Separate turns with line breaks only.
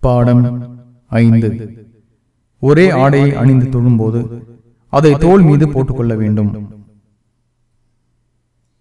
பாடம் ஐந்து. ஒரே ஆடையை அணிந்து தொழும்போது அதை தோள் மீது போட்டுக்கொள்ள வேண்டும்.